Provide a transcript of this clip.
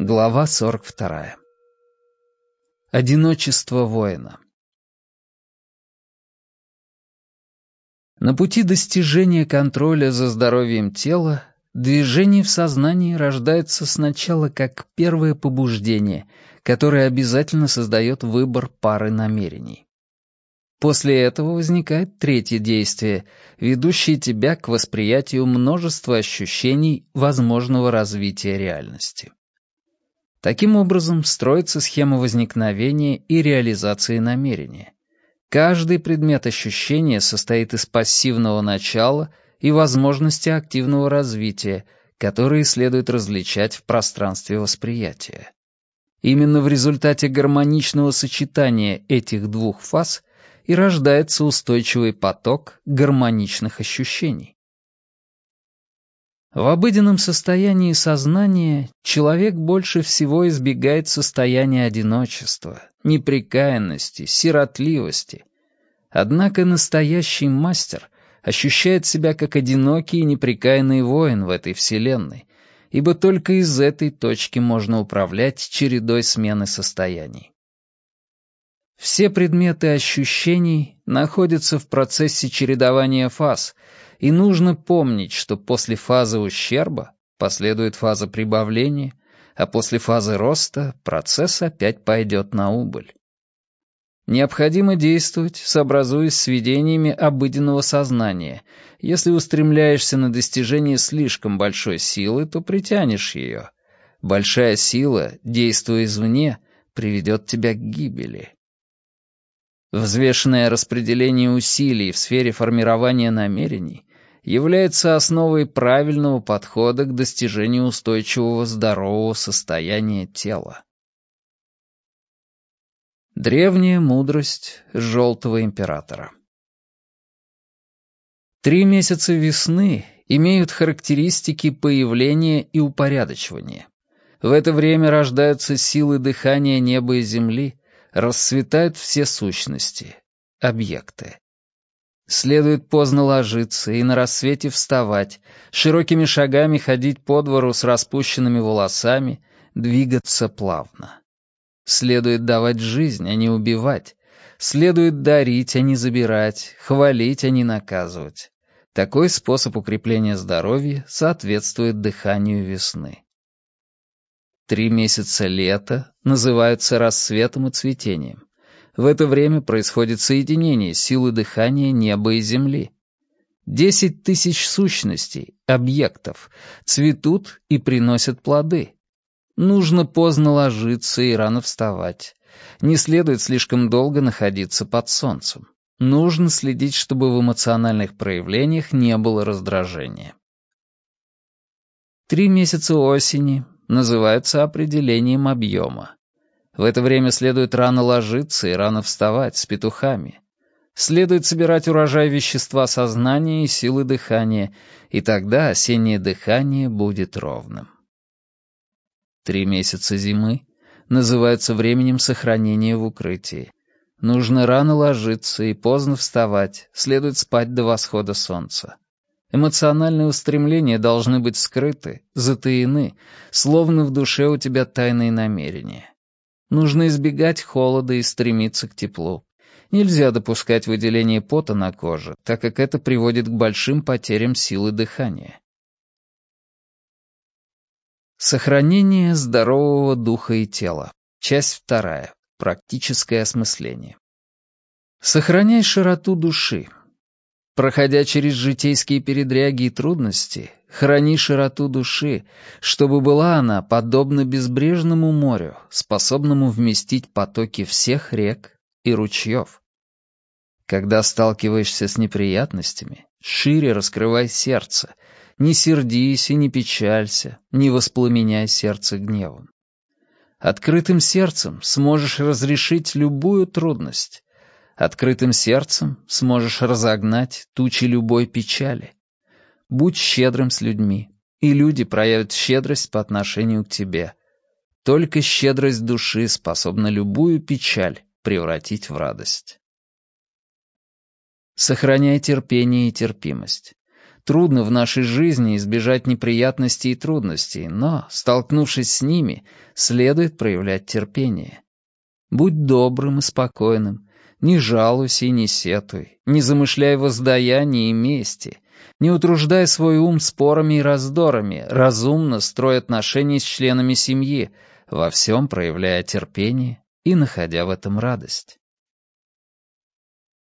Глава 42. Одиночество воина. На пути достижения контроля за здоровьем тела движение в сознании рождается сначала как первое побуждение, которое обязательно создает выбор пары намерений. После этого возникает третье действие, ведущее тебя к восприятию множества ощущений возможного развития реальности. Таким образом, строится схема возникновения и реализации намерения. Каждый предмет ощущения состоит из пассивного начала и возможности активного развития, которые следует различать в пространстве восприятия. Именно в результате гармоничного сочетания этих двух фаз и рождается устойчивый поток гармоничных ощущений. В обыденном состоянии сознания человек больше всего избегает состояния одиночества, неприкаянности, сиротливости. Однако настоящий мастер ощущает себя как одинокий и неприкаянный воин в этой вселенной, ибо только из этой точки можно управлять чередой смены состояний. Все предметы ощущений находятся в процессе чередования фаз — и нужно помнить, что после фазы ущерба последует фаза прибавления, а после фазы роста процесс опять пойдет на убыль. Необходимо действовать, сообразуясь с видениями обыденного сознания. Если устремляешься на достижение слишком большой силы, то притянешь ее. Большая сила, действуя извне, приведет тебя к гибели. Взвешенное распределение усилий в сфере формирования намерений является основой правильного подхода к достижению устойчивого здорового состояния тела. Древняя мудрость Желтого Императора Три месяца весны имеют характеристики появления и упорядочивания. В это время рождаются силы дыхания неба и земли, расцветают все сущности, объекты. Следует поздно ложиться и на рассвете вставать, широкими шагами ходить по двору с распущенными волосами, двигаться плавно. Следует давать жизнь, а не убивать. Следует дарить, а не забирать, хвалить, а не наказывать. Такой способ укрепления здоровья соответствует дыханию весны. Три месяца лета называются рассветом и цветением. В это время происходит соединение силы дыхания неба и земли. Десять тысяч сущностей, объектов, цветут и приносят плоды. Нужно поздно ложиться и рано вставать. Не следует слишком долго находиться под солнцем. Нужно следить, чтобы в эмоциональных проявлениях не было раздражения. Три месяца осени называются определением объема. В это время следует рано ложиться и рано вставать с петухами. Следует собирать урожай вещества сознания и силы дыхания, и тогда осеннее дыхание будет ровным. Три месяца зимы называются временем сохранения в укрытии. Нужно рано ложиться и поздно вставать, следует спать до восхода солнца. Эмоциональные устремления должны быть скрыты, затаены, словно в душе у тебя тайные намерения. Нужно избегать холода и стремиться к теплу. Нельзя допускать выделение пота на коже, так как это приводит к большим потерям силы дыхания. Сохранение здорового духа и тела. Часть вторая. Практическое осмысление. Сохраняй широту души. Проходя через житейские передряги и трудности, храни широту души, чтобы была она подобна безбрежному морю, способному вместить потоки всех рек и ручьев. Когда сталкиваешься с неприятностями, шире раскрывай сердце, не сердись и не печалься, не воспламеняй сердце гневом. Открытым сердцем сможешь разрешить любую трудность, Открытым сердцем сможешь разогнать тучи любой печали. Будь щедрым с людьми, и люди проявят щедрость по отношению к тебе. Только щедрость души способна любую печаль превратить в радость. Сохраняй терпение и терпимость. Трудно в нашей жизни избежать неприятностей и трудностей, но, столкнувшись с ними, следует проявлять терпение. Будь добрым и спокойным, не жалуйся и не сетуй, не замышляй воздаяния и мести, не утруждай свой ум спорами и раздорами, разумно строй отношения с членами семьи, во всем проявляя терпение и находя в этом радость.